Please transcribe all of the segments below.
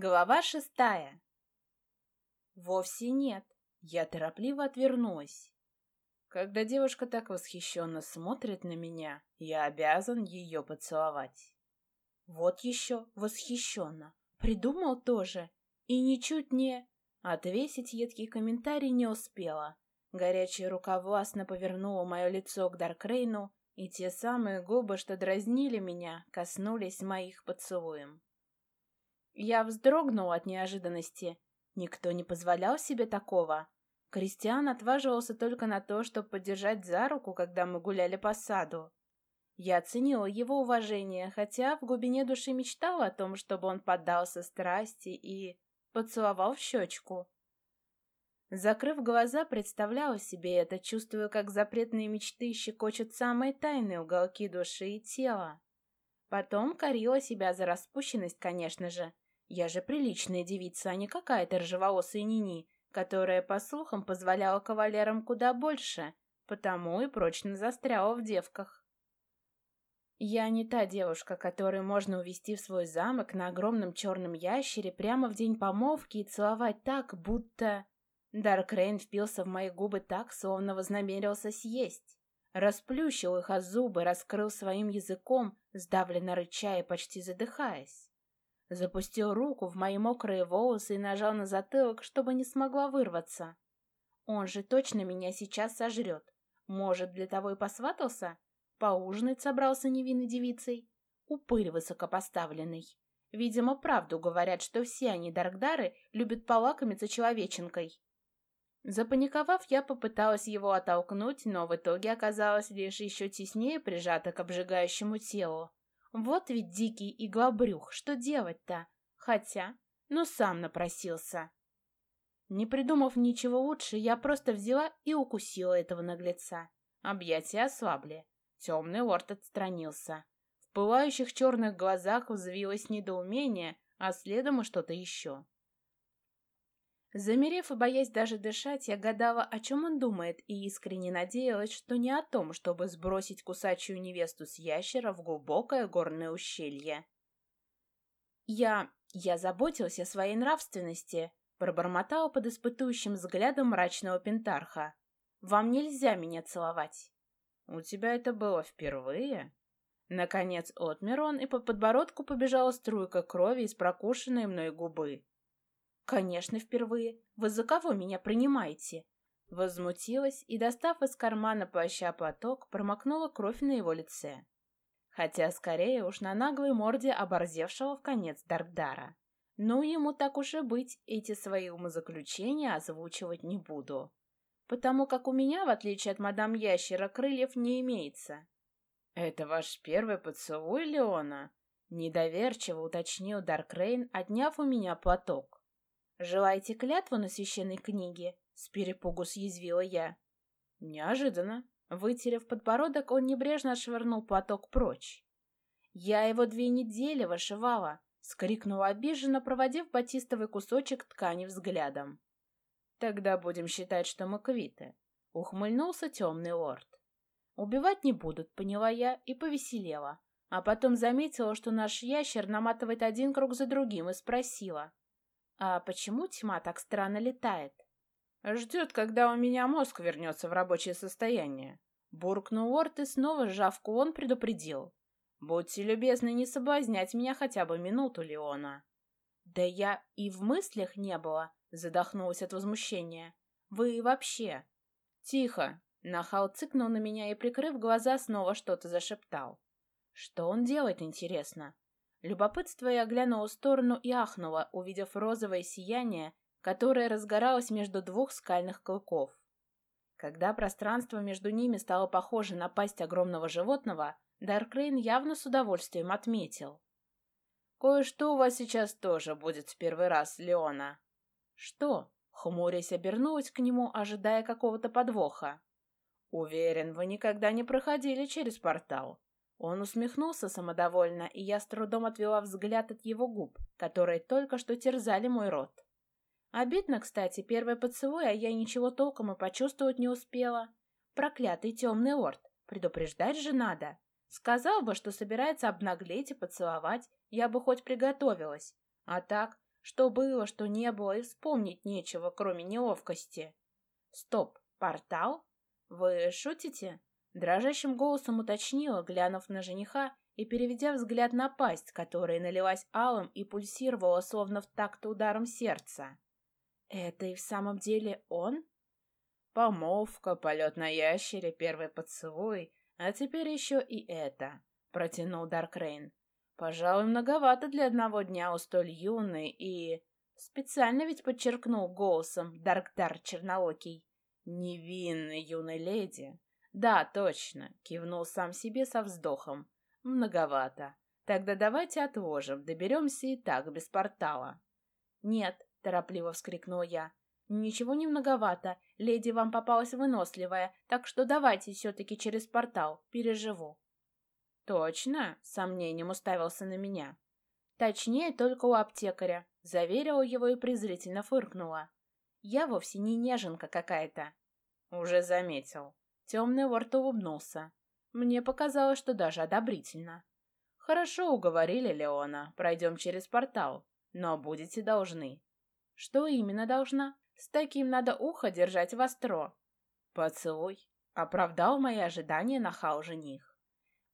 Глава шестая. Вовсе нет. Я торопливо отвернулась. Когда девушка так восхищенно смотрит на меня, я обязан ее поцеловать. Вот еще восхищенно. Придумал тоже. И ничуть не... Отвесить едкий комментарий не успела. Горячая рука властно повернула мое лицо к Даркрейну, и те самые губы, что дразнили меня, коснулись моих поцелуем. Я вздрогнул от неожиданности. Никто не позволял себе такого. Кристиан отваживался только на то, чтобы подержать за руку, когда мы гуляли по саду. Я оценила его уважение, хотя в глубине души мечтала о том, чтобы он поддался страсти и поцеловал в щечку. Закрыв глаза, представляла себе это, чувствуя, как запретные мечты щекочут самые тайные уголки души и тела. Потом корила себя за распущенность, конечно же, я же приличная девица, а не какая-то ржеволосая нини, которая, по слухам, позволяла кавалерам куда больше, потому и прочно застряла в девках. Я не та девушка, которую можно увести в свой замок на огромном черном ящере прямо в день помолвки и целовать так, будто... Даркрейн впился в мои губы так, словно вознамерился съесть. Расплющил их о зубы, раскрыл своим языком, сдавленно рыча и почти задыхаясь. Запустил руку в мои мокрые волосы и нажал на затылок, чтобы не смогла вырваться. Он же точно меня сейчас сожрет. Может, для того и посватался? Поужинать собрался невинной девицей? Упырь высокопоставленный. Видимо, правду говорят, что все они, Даркдары, любят полакомиться человеченкой. Запаниковав, я попыталась его оттолкнуть, но в итоге оказалась лишь еще теснее прижата к обжигающему телу. Вот ведь дикий иглобрюх, что делать-то? Хотя, ну сам напросился. Не придумав ничего лучше, я просто взяла и укусила этого наглеца. Объятия ослабли. Темный лорд отстранился. В пылающих черных глазах взвилось недоумение, а следом и что-то еще. Замерев и боясь даже дышать, я гадала, о чем он думает, и искренне надеялась, что не о том, чтобы сбросить кусачую невесту с ящера в глубокое горное ущелье. «Я... я заботился о своей нравственности», — пробормотала под испытующим взглядом мрачного пентарха. «Вам нельзя меня целовать». «У тебя это было впервые?» Наконец отмер он, и по подбородку побежала струйка крови из прокушенной мной губы. «Конечно, впервые. Вы за кого меня принимаете?» Возмутилась и, достав из кармана плаща платок, промокнула кровь на его лице. Хотя, скорее уж, на наглой морде оборзевшего в конец Даркдара. Ну, ему так уж и быть, эти свои умозаключения озвучивать не буду. Потому как у меня, в отличие от мадам Ящера, крыльев не имеется. «Это ваш первый поцелуй, Леона?» Недоверчиво уточнил Даркрейн, отняв у меня платок. «Желаете клятву на священной книге?» — с перепугу съязвила я. Неожиданно. Вытерев подбородок, он небрежно отшвырнул платок прочь. «Я его две недели вышивала!» — скрикнула обиженно, проводив батистовый кусочек ткани взглядом. «Тогда будем считать, что мы квиты», — ухмыльнулся темный лорд. «Убивать не будут», — поняла я и повеселела. А потом заметила, что наш ящер наматывает один круг за другим, и спросила. А почему тьма так странно летает? Ждет, когда у меня мозг вернется в рабочее состояние. Буркнул Орт и снова сжав кулон предупредил. Будьте любезны не соблазнять меня хотя бы минуту, Леона. Да я и в мыслях не было, задохнулась от возмущения. Вы вообще... Тихо! Нахал цыкнул на меня и, прикрыв глаза, снова что-то зашептал. Что он делает, интересно? Любопытство я оглянула в сторону и ахнула, увидев розовое сияние, которое разгоралось между двух скальных клыков. Когда пространство между ними стало похоже на пасть огромного животного, Даркрейн явно с удовольствием отметил. «Кое-что у вас сейчас тоже будет в первый раз, Леона». «Что?» — хмурясь обернулась к нему, ожидая какого-то подвоха. «Уверен, вы никогда не проходили через портал. Он усмехнулся самодовольно, и я с трудом отвела взгляд от его губ, которые только что терзали мой рот. Обидно, кстати, первый поцелуй, а я ничего толком и почувствовать не успела. Проклятый темный лорд, предупреждать же надо. Сказал бы, что собирается обнаглеть и поцеловать, я бы хоть приготовилась. А так, Что было, что не было, и вспомнить нечего, кроме неловкости. Стоп, портал? Вы шутите? Дрожащим голосом уточнила, глянув на жениха и переведя взгляд на пасть, которая налилась алым и пульсировала, словно в такт ударом сердца. «Это и в самом деле он?» «Помолвка, полет на ящере, первый поцелуй, а теперь еще и это», — протянул Даркрейн. «Пожалуй, многовато для одного дня у столь юной и...» Специально ведь подчеркнул голосом Даркдар Черноокий. «Невинной юной леди». «Да, точно», — кивнул сам себе со вздохом. «Многовато. Тогда давайте отложим, доберемся и так, без портала». «Нет», — торопливо вскрикнул я. «Ничего не многовато. Леди вам попалась выносливая, так что давайте все-таки через портал. Переживу». «Точно?» — сомнением уставился на меня. «Точнее, только у аптекаря», — заверила его и презрительно фыркнула. «Я вовсе не неженка какая-то». «Уже заметил». Темный ворт улыбнулся. Мне показалось, что даже одобрительно. «Хорошо уговорили, Леона. Пройдем через портал. Но будете должны». «Что именно должна?» С таким надо ухо держать востро. Поцелуй. Оправдал мои ожидания нахал жених.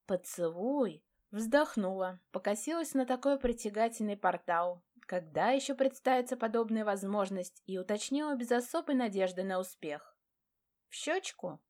Поцелуй. Вздохнула, покосилась на такой притягательный портал. Когда еще представится подобная возможность, и уточнила без особой надежды на успех. В щечку?